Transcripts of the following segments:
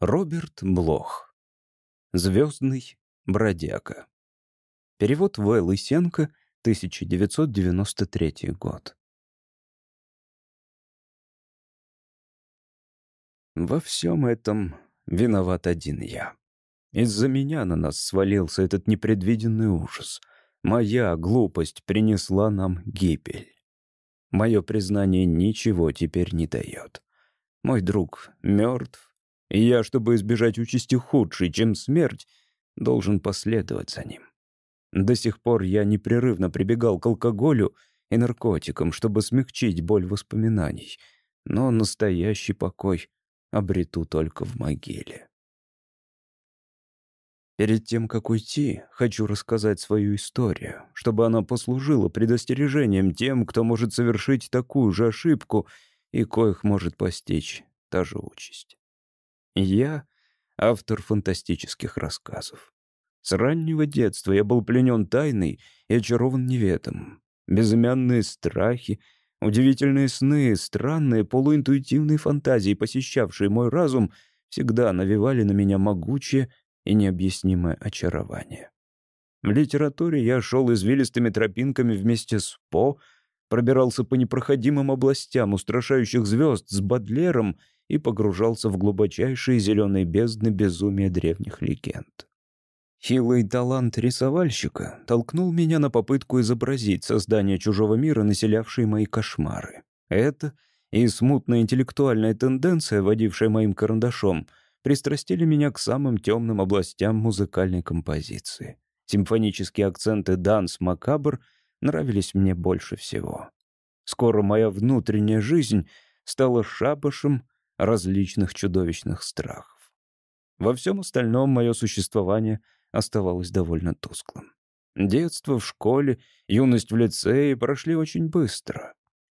Роберт Блох. Звездный бродяга. Перевод В. Лысенко, 1993 год. Во всем этом виноват один я. Из-за меня на нас свалился этот непредвиденный ужас. Моя глупость принесла нам гибель. Мое признание ничего теперь не дает. Мой друг мертв, и я, чтобы избежать участи худшей, чем смерть, должен последовать за ним. До сих пор я непрерывно прибегал к алкоголю и наркотикам, чтобы смягчить боль воспоминаний, но настоящий покой обрету только в могиле. Перед тем, как уйти, хочу рассказать свою историю, чтобы она послужила предостережением тем, кто может совершить такую же ошибку и коих может постичь та же участь. Я — автор фантастических рассказов. С раннего детства я был пленен тайной и очарован неветом. Безымянные страхи, удивительные сны, странные полуинтуитивные фантазии, посещавшие мой разум, всегда навевали на меня могучее и необъяснимое очарование. В литературе я шел извилистыми тропинками вместе с По, пробирался по непроходимым областям устрашающих звезд с Бадлером и погружался в глубочайшие зеленые бездны безумия древних легенд. Хилый талант рисовальщика толкнул меня на попытку изобразить создание чужого мира, населявшие мои кошмары. Это и смутная интеллектуальная тенденция, водившая моим карандашом, пристрастили меня к самым темным областям музыкальной композиции. Симфонические акценты «Данс Макабр» нравились мне больше всего. Скоро моя внутренняя жизнь стала шабашем различных чудовищных страхов. Во всем остальном мое существование оставалось довольно тусклым. Детство в школе, юность в лицее прошли очень быстро.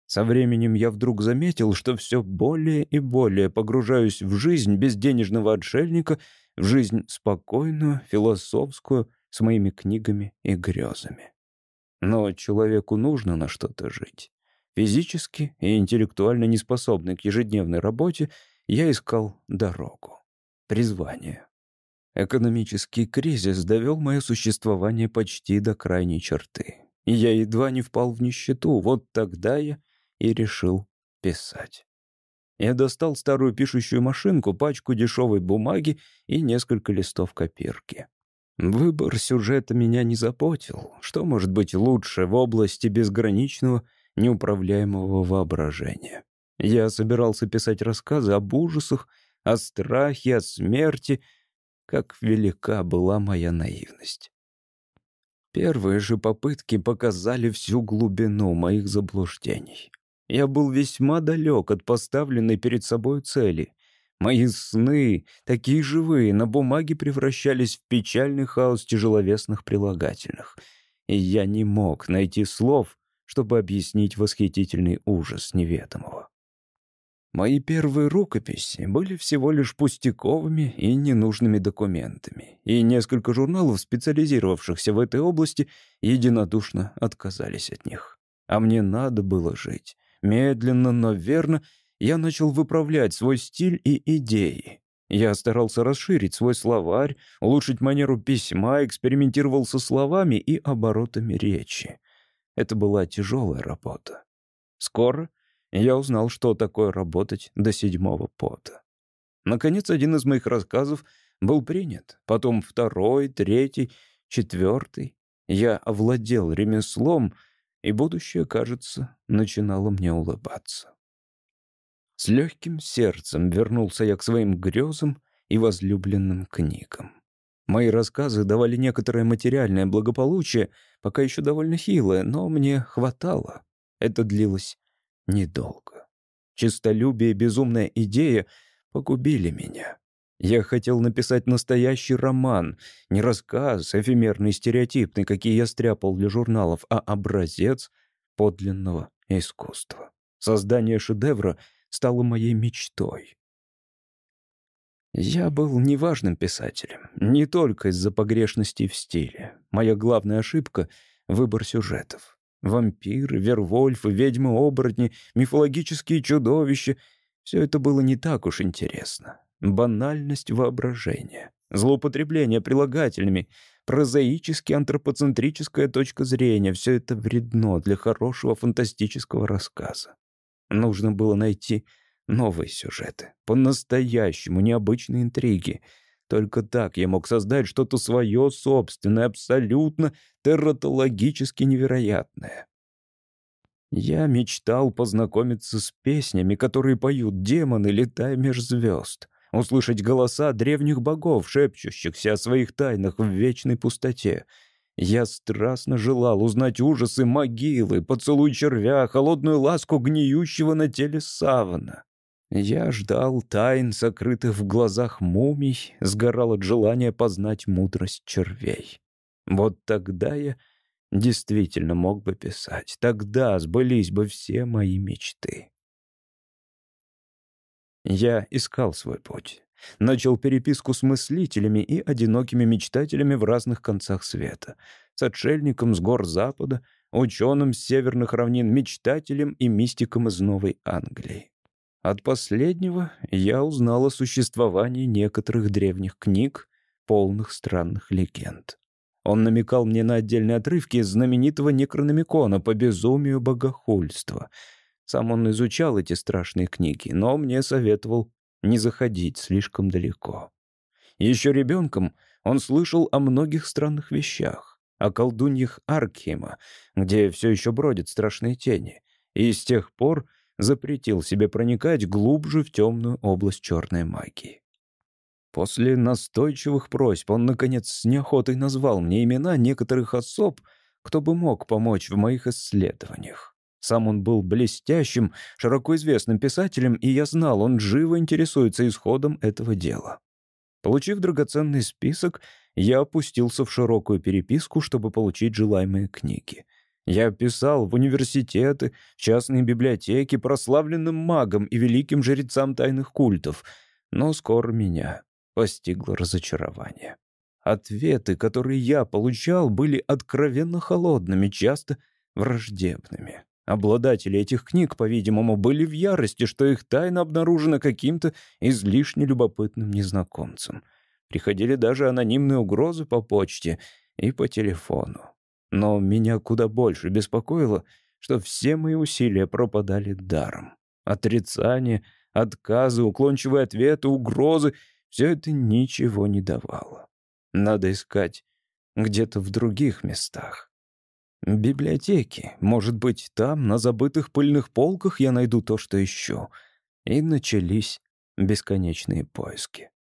Со временем я вдруг заметил, что все более и более погружаюсь в жизнь безденежного отшельника, в жизнь спокойную, философскую, с моими книгами и грезами. Но человеку нужно на что-то жить. Физически и интеллектуально неспособный к ежедневной работе, я искал дорогу, призвание. Экономический кризис довел мое существование почти до крайней черты. Я едва не впал в нищету. Вот тогда я и решил писать. Я достал старую пишущую машинку, пачку дешевой бумаги и несколько листов копирки. Выбор сюжета меня не заботил. Что может быть лучше в области безграничного неуправляемого воображения. Я собирался писать рассказы об ужасах, о страхе, о смерти. Как велика была моя наивность. Первые же попытки показали всю глубину моих заблуждений. Я был весьма далек от поставленной перед собой цели. Мои сны, такие живые, на бумаге превращались в печальный хаос тяжеловесных прилагательных. И я не мог найти слов, чтобы объяснить восхитительный ужас неведомого. Мои первые рукописи были всего лишь пустяковыми и ненужными документами, и несколько журналов, специализировавшихся в этой области, единодушно отказались от них. А мне надо было жить. Медленно, но верно я начал выправлять свой стиль и идеи. Я старался расширить свой словарь, улучшить манеру письма, экспериментировал со словами и оборотами речи. Это была тяжелая работа. Скоро я узнал, что такое работать до седьмого пота. Наконец, один из моих рассказов был принят, потом второй, третий, четвертый. Я овладел ремеслом, и будущее, кажется, начинало мне улыбаться. С легким сердцем вернулся я к своим грезам и возлюбленным книгам. Мои рассказы давали некоторое материальное благополучие, пока еще довольно хилое, но мне хватало. Это длилось недолго. Чистолюбие и безумная идея погубили меня. Я хотел написать настоящий роман, не рассказ, эфемерный, стереотипный, какие я стряпал для журналов, а образец подлинного искусства. Создание шедевра стало моей мечтой. Я был неважным писателем, не только из-за погрешностей в стиле. Моя главная ошибка — выбор сюжетов. Вампиры, вервольфы, ведьмы-оборотни, мифологические чудовища — все это было не так уж интересно. Банальность воображения, злоупотребление прилагательными, прозаически антропоцентрическая точка зрения — все это вредно для хорошего фантастического рассказа. Нужно было найти новые сюжеты, по-настоящему необычные интриги. Только так я мог создать что-то свое собственное, абсолютно терратологически невероятное. Я мечтал познакомиться с песнями, которые поют демоны, летая меж звезд, услышать голоса древних богов, шепчущихся о своих тайнах в вечной пустоте. Я страстно желал узнать ужасы могилы, поцелуй червя, холодную ласку гниющего на теле савана. Я ждал тайн, сокрытых в глазах мумий, сгорал от желания познать мудрость червей. Вот тогда я действительно мог бы писать. Тогда сбылись бы все мои мечты. Я искал свой путь. Начал переписку с мыслителями и одинокими мечтателями в разных концах света. С отшельником с гор Запада, ученым с северных равнин, мечтателем и мистиком из Новой Англии. От последнего я узнал о существовании некоторых древних книг, полных странных легенд. Он намекал мне на отдельные отрывки из знаменитого Некрономикона по безумию богохульства. Сам он изучал эти страшные книги, но мне советовал не заходить слишком далеко. Еще ребенком он слышал о многих странных вещах, о колдуньях Аркхема, где все еще бродят страшные тени, и с тех пор запретил себе проникать глубже в темную область черной магии. После настойчивых просьб он, наконец, с неохотой назвал мне имена некоторых особ, кто бы мог помочь в моих исследованиях. Сам он был блестящим, широко известным писателем, и я знал, он живо интересуется исходом этого дела. Получив драгоценный список, я опустился в широкую переписку, чтобы получить желаемые книги. Я писал в университеты, в частные библиотеки, прославленным магам и великим жрецам тайных культов, но скоро меня постигло разочарование. Ответы, которые я получал, были откровенно холодными, часто враждебными. Обладатели этих книг, по-видимому, были в ярости, что их тайна обнаружена каким-то излишне любопытным незнакомцем. Приходили даже анонимные угрозы по почте и по телефону. Но меня куда больше беспокоило, что все мои усилия пропадали даром. Отрицание, отказы, уклончивые ответы, угрозы все это ничего не давало. Надо искать где-то в других местах. Библиотеки. Может быть, там, на забытых пыльных полках, я найду то, что ищу. И начались бесконечные поиски.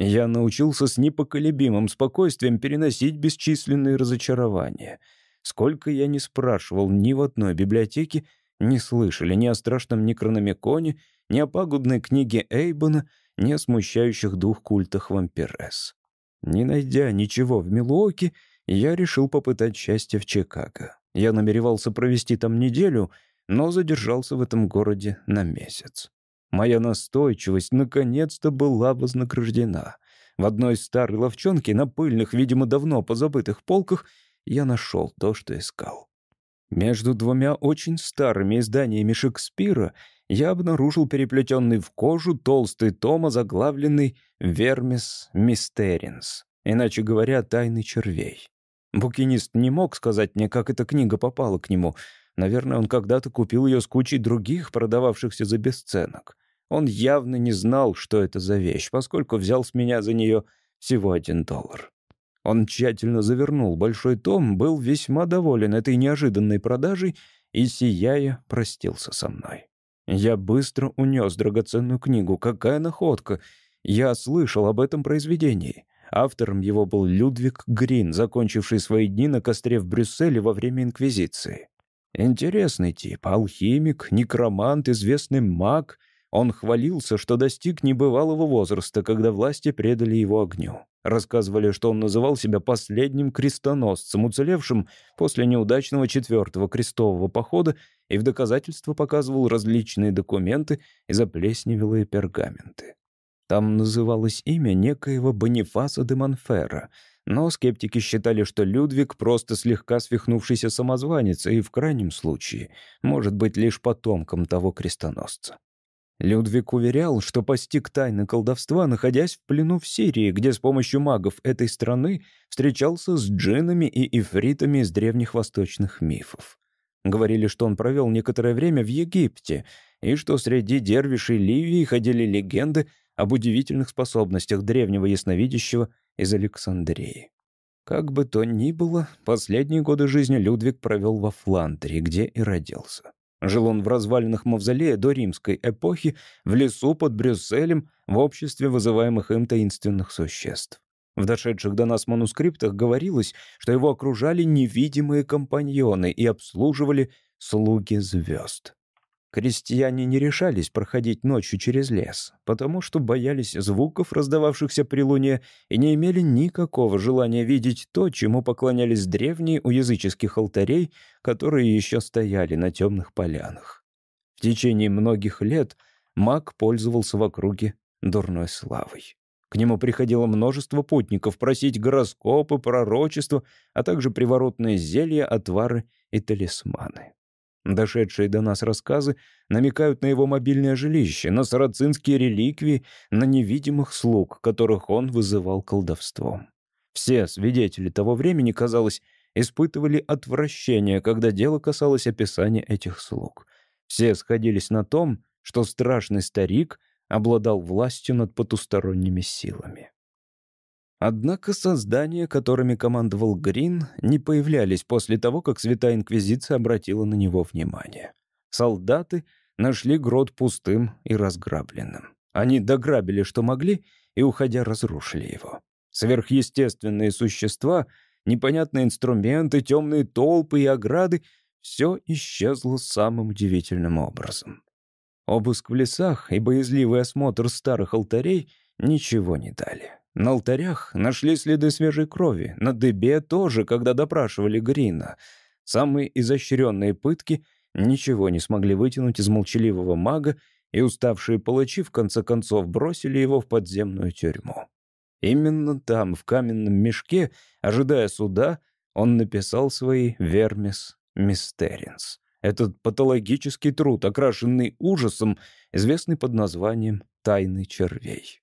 Я научился с непоколебимым спокойствием переносить бесчисленные разочарования. Сколько я не спрашивал ни в одной библиотеке, не слышали ни о страшном Некрономиконе, ни о пагубной книге Эйбона, не смущающих дух культах вампирес. Не найдя ничего в Милуоке, я решил попытать счастье в Чикаго. Я намеревался провести там неделю, но задержался в этом городе на месяц. Моя настойчивость наконец-то была вознаграждена. В одной старой ловчонке на пыльных, видимо, давно позабытых полках я нашел то, что искал. Между двумя очень старыми изданиями Шекспира я обнаружил переплетенный в кожу толстый том, озаглавленный «Вермис Мистеринс», иначе говоря, «Тайны червей». Букинист не мог сказать мне, как эта книга попала к нему. Наверное, он когда-то купил ее с кучей других, продававшихся за бесценок. Он явно не знал, что это за вещь, поскольку взял с меня за нее всего один доллар. Он тщательно завернул большой том, был весьма доволен этой неожиданной продажей и, сияя, простился со мной. Я быстро унес драгоценную книгу. Какая находка! Я слышал об этом произведении. Автором его был Людвиг Грин, закончивший свои дни на костре в Брюсселе во время Инквизиции. Интересный тип, алхимик, некромант, известный маг. Он хвалился, что достиг небывалого возраста, когда власти предали его огню. Рассказывали, что он называл себя последним крестоносцем, уцелевшим после неудачного четвертого крестового похода, и в доказательство показывал различные документы и заплесневелые пергаменты. Там называлось имя некоего Бонифаса де Монфера, но скептики считали, что Людвиг просто слегка свихнувшийся самозванец и, в крайнем случае, может быть лишь потомком того крестоносца. Людвиг уверял, что постиг тайны колдовства, находясь в плену в Сирии, где с помощью магов этой страны встречался с джиннами и ифритами из древних восточных мифов. Говорили, что он провел некоторое время в Египте, и что среди дервишей Ливии ходили легенды об удивительных способностях древнего ясновидящего из Александрии. Как бы то ни было, последние годы жизни Людвиг провел во Фландрии, где и родился. Жил он в развалинах мавзолея до римской эпохи, в лесу под Брюсселем, в обществе вызываемых им таинственных существ. В дошедших до нас манускриптах говорилось, что его окружали невидимые компаньоны и обслуживали слуги звезд. Крестьяне не решались проходить ночью через лес, потому что боялись звуков, раздававшихся при луне, и не имели никакого желания видеть то, чему поклонялись древние у языческих алтарей, которые еще стояли на темных полянах. В течение многих лет маг пользовался в округе дурной славой. К нему приходило множество путников просить гороскопы, пророчества, а также приворотные зелья, отвары и талисманы. Дошедшие до нас рассказы намекают на его мобильное жилище, на сарацинские реликвии, на невидимых слуг, которых он вызывал колдовством. Все свидетели того времени, казалось, испытывали отвращение, когда дело касалось описания этих слуг. Все сходились на том, что страшный старик обладал властью над потусторонними силами. Однако создания, которыми командовал Грин, не появлялись после того, как Святая Инквизиция обратила на него внимание. Солдаты нашли грот пустым и разграбленным. Они дограбили, что могли, и, уходя, разрушили его. Сверхъестественные существа, непонятные инструменты, темные толпы и ограды — все исчезло самым удивительным образом. Обыск в лесах и боязливый осмотр старых алтарей ничего не дали. На алтарях нашли следы свежей крови, на дыбе тоже, когда допрашивали Грина. Самые изощренные пытки ничего не смогли вытянуть из молчаливого мага, и уставшие палачи в конце концов бросили его в подземную тюрьму. Именно там, в каменном мешке, ожидая суда, он написал свои «Вермис Мистеринс». Этот патологический труд, окрашенный ужасом, известный под названием «Тайны червей».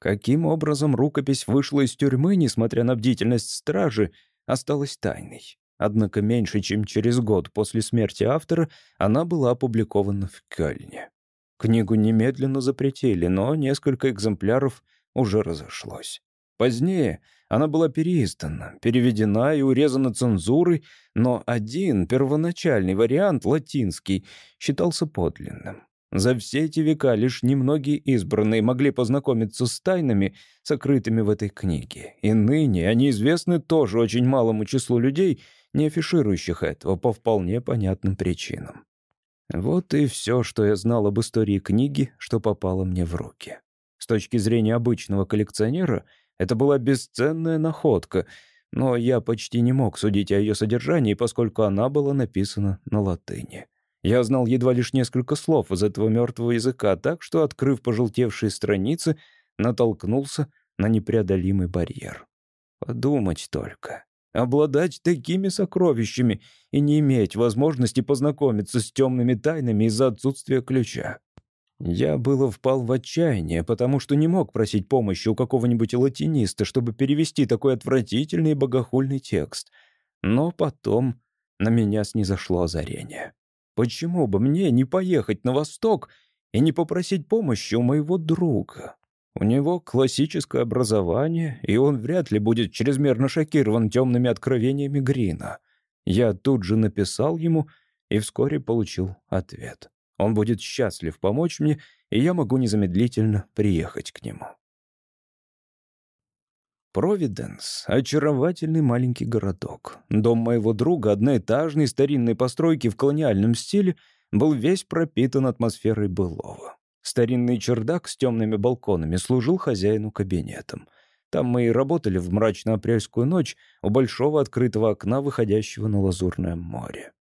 Каким образом рукопись вышла из тюрьмы, несмотря на бдительность стражи, осталась тайной. Однако меньше чем через год после смерти автора она была опубликована в Кёльне. Книгу немедленно запретили, но несколько экземпляров уже разошлось. Позднее она была переиздана, переведена и урезана цензурой, но один, первоначальный вариант, латинский, считался подлинным. За все эти века лишь немногие избранные могли познакомиться с тайнами, сокрытыми в этой книге. И ныне они известны тоже очень малому числу людей, не афиширующих этого по вполне понятным причинам. Вот и все, что я знал об истории книги, что попало мне в руки. С точки зрения обычного коллекционера, это была бесценная находка, но я почти не мог судить о ее содержании, поскольку она была написана на латыни. Я знал едва лишь несколько слов из этого мертвого языка, так что, открыв пожелтевшие страницы, натолкнулся на непреодолимый барьер. Подумать только. Обладать такими сокровищами и не иметь возможности познакомиться с темными тайнами из-за отсутствия ключа. Я было впал в отчаяние, потому что не мог просить помощи у какого-нибудь латиниста, чтобы перевести такой отвратительный и богохульный текст. Но потом на меня снизошло озарение. Почему бы мне не поехать на восток и не попросить помощи у моего друга? У него классическое образование, и он вряд ли будет чрезмерно шокирован темными откровениями Грина. Я тут же написал ему и вскоре получил ответ. Он будет счастлив помочь мне, и я могу незамедлительно приехать к нему. Провиденс — очаровательный маленький городок. Дом моего друга, одноэтажный, старинной постройки в колониальном стиле, был весь пропитан атмосферой былого. Старинный чердак с темными балконами служил хозяину кабинетом. Там мы и работали в мрачную апрельскую ночь у большого открытого окна, выходящего на лазурное море.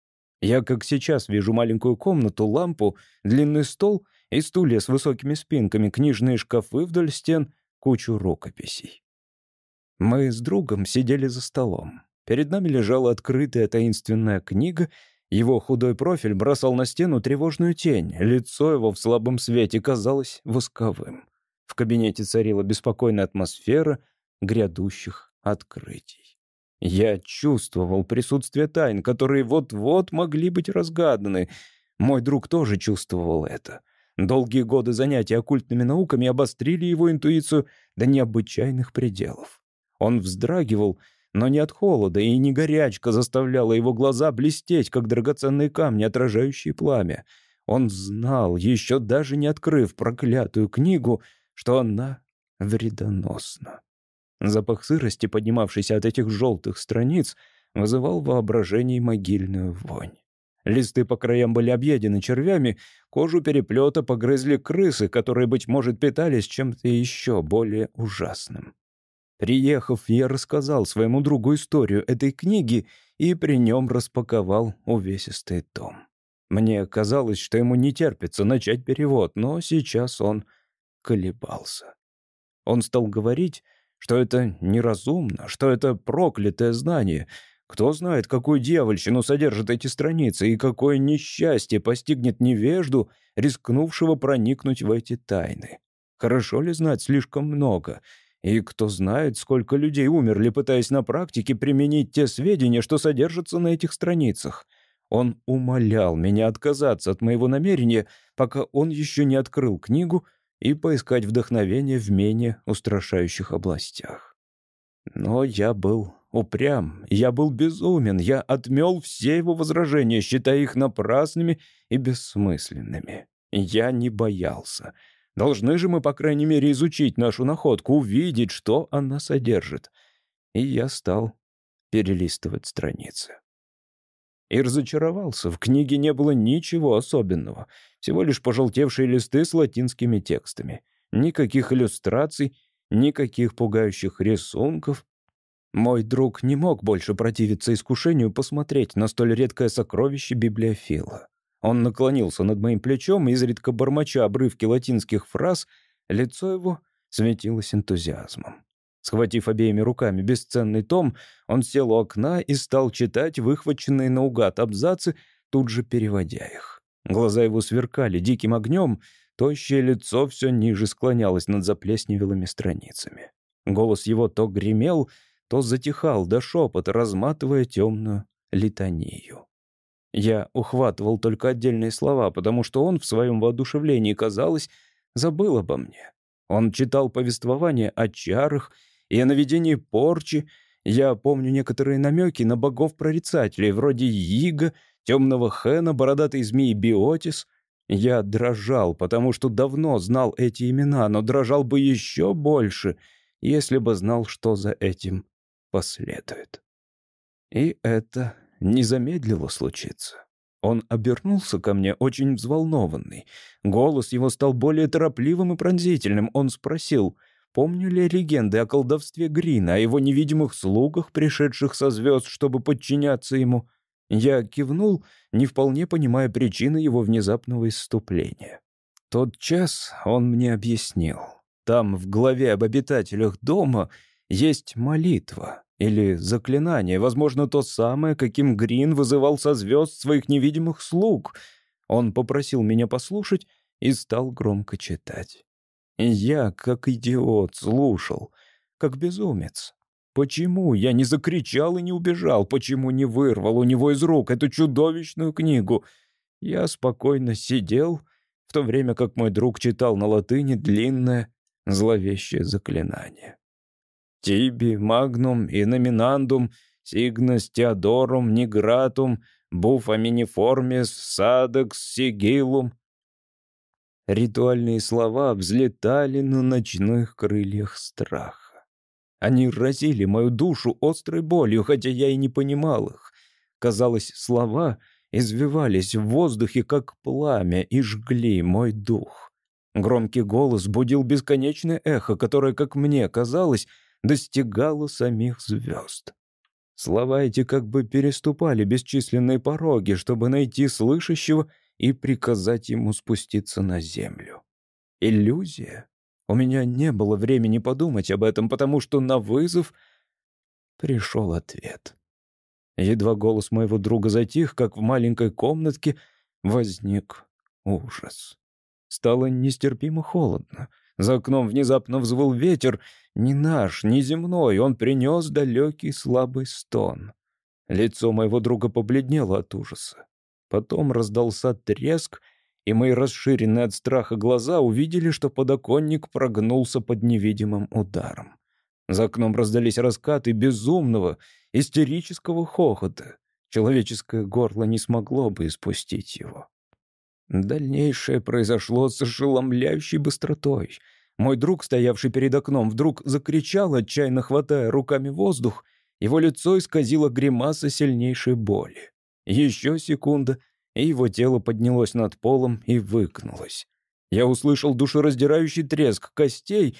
Я, как сейчас, вижу маленькую комнату, лампу, длинный стол и стулья с высокими спинками, книжные шкафы вдоль стен, кучу рукописей. Мы с другом сидели за столом. Перед нами лежала открытая таинственная книга, Его худой профиль бросал на стену тревожную тень, лицо его в слабом свете казалось восковым. В кабинете царила беспокойная атмосфера грядущих открытий. Я чувствовал присутствие тайн, которые вот-вот могли быть разгаданы. Мой друг тоже чувствовал это. Долгие годы занятий оккультными науками обострили его интуицию до необычайных пределов. Он вздрагивал, но не от холода, и не горячка заставляла его глаза блестеть, как драгоценные камни, отражающие пламя. Он знал, еще даже не открыв проклятую книгу, что она вредоносна. Запах сырости, поднимавшийся от этих желтых страниц, вызывал воображение могильную вонь. Листы по краям были объедены червями, кожу переплета погрызли крысы, которые, быть может, питались чем-то еще более ужасным. Приехав, я рассказал своему другу историю этой книги и при нем распаковал увесистый том. Мне казалось, что ему не терпится начать перевод, но сейчас он колебался. Он стал говорить, что это неразумно, что это проклятое знание. Кто знает, какую дьявольщину содержат эти страницы и какое несчастье постигнет невежду, рискнувшего проникнуть в эти тайны. Хорошо ли знать слишком много — и кто знает, сколько людей умерли, пытаясь на практике применить те сведения, что содержатся на этих страницах. Он умолял меня отказаться от моего намерения, пока он еще не открыл книгу и поискать вдохновение в менее устрашающих областях. Но я был упрям, я был безумен, я отмел все его возражения, считая их напрасными и бессмысленными. Я не боялся. Должны же мы, по крайней мере, изучить нашу находку, увидеть, что она содержит. И я стал перелистывать страницы. И разочаровался. В книге не было ничего особенного. Всего лишь пожелтевшие листы с латинскими текстами. Никаких иллюстраций, никаких пугающих рисунков. Мой друг не мог больше противиться искушению посмотреть на столь редкое сокровище библиофила. Он наклонился над моим плечом, изредка бормоча обрывки латинских фраз, лицо его светилось энтузиазмом. Схватив обеими руками бесценный том, он сел у окна и стал читать выхваченные наугад абзацы, тут же переводя их. Глаза его сверкали диким огнем, тощее лицо все ниже склонялось над заплесневелыми страницами. Голос его то гремел, то затихал до шепота, разматывая темную литанию. Я ухватывал только отдельные слова, потому что он в своем воодушевлении, казалось, забыл обо мне. Он читал повествования о чарах и о наведении порчи. Я помню некоторые намеки на богов-прорицателей, вроде Ига, темного Хэна, бородатой змеи Биотис. Я дрожал, потому что давно знал эти имена, но дрожал бы еще больше, если бы знал, что за этим последует. И это не замедлило случиться. Он обернулся ко мне очень взволнованный. Голос его стал более торопливым и пронзительным. Он спросил, помню ли легенды о колдовстве Грина, о его невидимых слугах, пришедших со звезд, чтобы подчиняться ему. Я кивнул, не вполне понимая причины его внезапного исступления. Тот час он мне объяснил. Там, в главе об обитателях дома, есть молитва. Или заклинание, возможно, то самое, каким Грин вызывал со звезд своих невидимых слуг. Он попросил меня послушать и стал громко читать. Я, как идиот, слушал, как безумец. Почему я не закричал и не убежал? Почему не вырвал у него из рук эту чудовищную книгу? Я спокойно сидел, в то время как мой друг читал на латыни длинное, зловещее заклинание. Тиби, Магнум и Номинандум, Сигнас Теодорум, Нигратум, Буф Аминиформис, Садекс, Сигилум. Ритуальные слова взлетали на ночных крыльях страха. Они разили мою душу острой болью, хотя я и не понимал их. Казалось, слова извивались в воздухе, как пламя, и жгли мой дух. Громкий голос будил бесконечное эхо, которое, как мне казалось, достигала самих звезд. Слова эти как бы переступали бесчисленные пороги, чтобы найти слышащего и приказать ему спуститься на землю. Иллюзия? У меня не было времени подумать об этом, потому что на вызов пришел ответ. Едва голос моего друга затих, как в маленькой комнатке возник ужас. Стало нестерпимо холодно. За окном внезапно взвыл ветер. Не наш, не земной, он принес далекий слабый стон. Лицо моего друга побледнело от ужаса. Потом раздался треск, и мои расширенные от страха глаза увидели, что подоконник прогнулся под невидимым ударом. За окном раздались раскаты безумного, истерического хохота. Человеческое горло не смогло бы испустить его. Дальнейшее произошло с ошеломляющей быстротой. Мой друг, стоявший перед окном, вдруг закричал, отчаянно хватая руками воздух. Его лицо исказило гримаса сильнейшей боли. Еще секунда, и его тело поднялось над полом и выкнулось. Я услышал душераздирающий треск костей.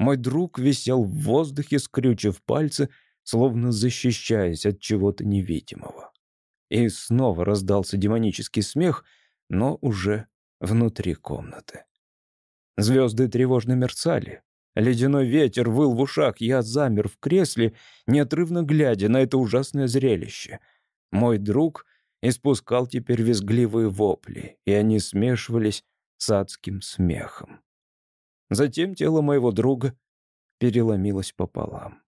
Мой друг висел в воздухе, скрючив пальцы, словно защищаясь от чего-то невидимого. И снова раздался демонический смех — но уже внутри комнаты. Звезды тревожно мерцали. Ледяной ветер выл в ушах, я замер в кресле, неотрывно глядя на это ужасное зрелище. Мой друг испускал теперь визгливые вопли, и они смешивались с адским смехом. Затем тело моего друга переломилось пополам.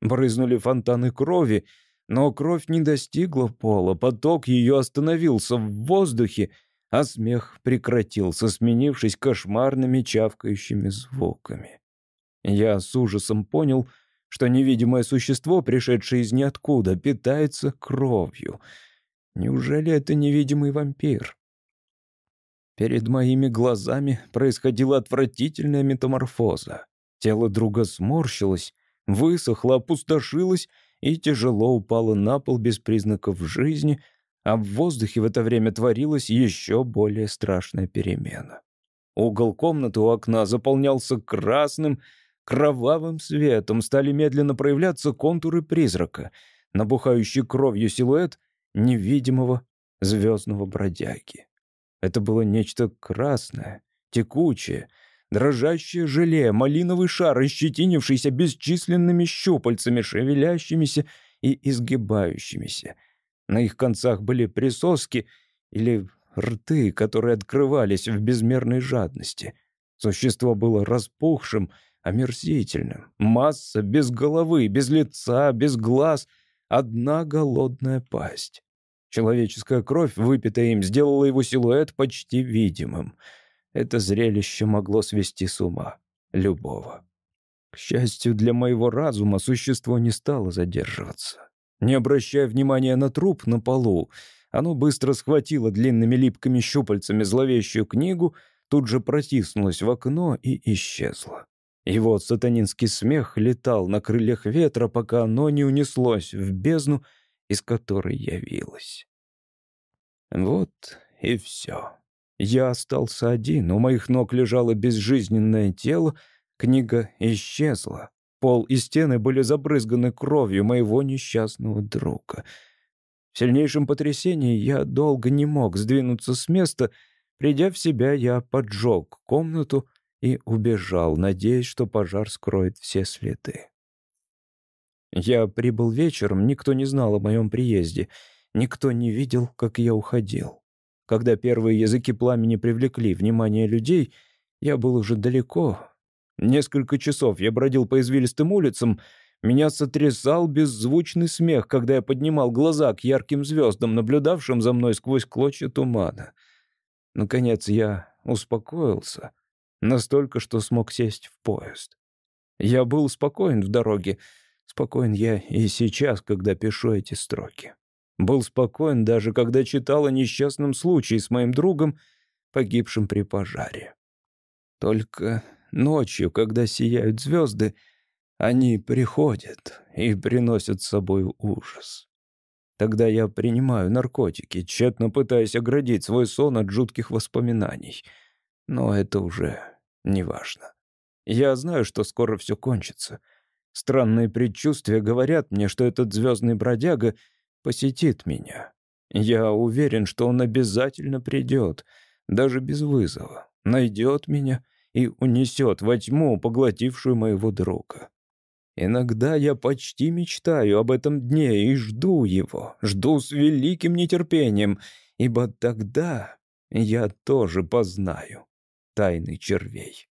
Брызнули фонтаны крови, но кровь не достигла пола, поток ее остановился в воздухе, а смех прекратился, сменившись кошмарными чавкающими звуками. Я с ужасом понял, что невидимое существо, пришедшее из ниоткуда, питается кровью. Неужели это невидимый вампир? Перед моими глазами происходила отвратительная метаморфоза. Тело друга сморщилось, высохло, опустошилось и тяжело упало на пол без признаков жизни — а в воздухе в это время творилась еще более страшная перемена. Угол комнаты у окна заполнялся красным, кровавым светом, стали медленно проявляться контуры призрака, набухающий кровью силуэт невидимого звездного бродяги. Это было нечто красное, текучее, дрожащее желе, малиновый шар, ощетинившийся бесчисленными щупальцами, шевелящимися и изгибающимися — на их концах были присоски или рты, которые открывались в безмерной жадности. Существо было распухшим, омерзительным. Масса без головы, без лица, без глаз. Одна голодная пасть. Человеческая кровь, выпитая им, сделала его силуэт почти видимым. Это зрелище могло свести с ума любого. К счастью для моего разума, существо не стало задерживаться. Не обращая внимания на труп на полу, оно быстро схватило длинными липкими щупальцами зловещую книгу, тут же протиснулось в окно и исчезло. Его сатанинский смех летал на крыльях ветра, пока оно не унеслось в бездну, из которой явилось. Вот и все. Я остался один, у моих ног лежало безжизненное тело, книга исчезла. Пол и стены были забрызганы кровью моего несчастного друга. В сильнейшем потрясении я долго не мог сдвинуться с места. Придя в себя, я поджег комнату и убежал, надеясь, что пожар скроет все следы. Я прибыл вечером, никто не знал о моем приезде, никто не видел, как я уходил. Когда первые языки пламени привлекли внимание людей, я был уже далеко, Несколько часов я бродил по извилистым улицам, меня сотрясал беззвучный смех, когда я поднимал глаза к ярким звездам, наблюдавшим за мной сквозь клочья тумана. Наконец я успокоился, настолько, что смог сесть в поезд. Я был спокоен в дороге, спокоен я и сейчас, когда пишу эти строки. Был спокоен даже, когда читал о несчастном случае с моим другом, погибшим при пожаре. Только Ночью, когда сияют звезды, они приходят и приносят с собой ужас. Тогда я принимаю наркотики, тщетно пытаясь оградить свой сон от жутких воспоминаний. Но это уже не важно. Я знаю, что скоро все кончится. Странные предчувствия говорят мне, что этот звездный бродяга посетит меня. Я уверен, что он обязательно придет, даже без вызова, найдет меня — и унесет во тьму, поглотившую моего друга. Иногда я почти мечтаю об этом дне и жду его, жду с великим нетерпением, ибо тогда я тоже познаю тайны червей.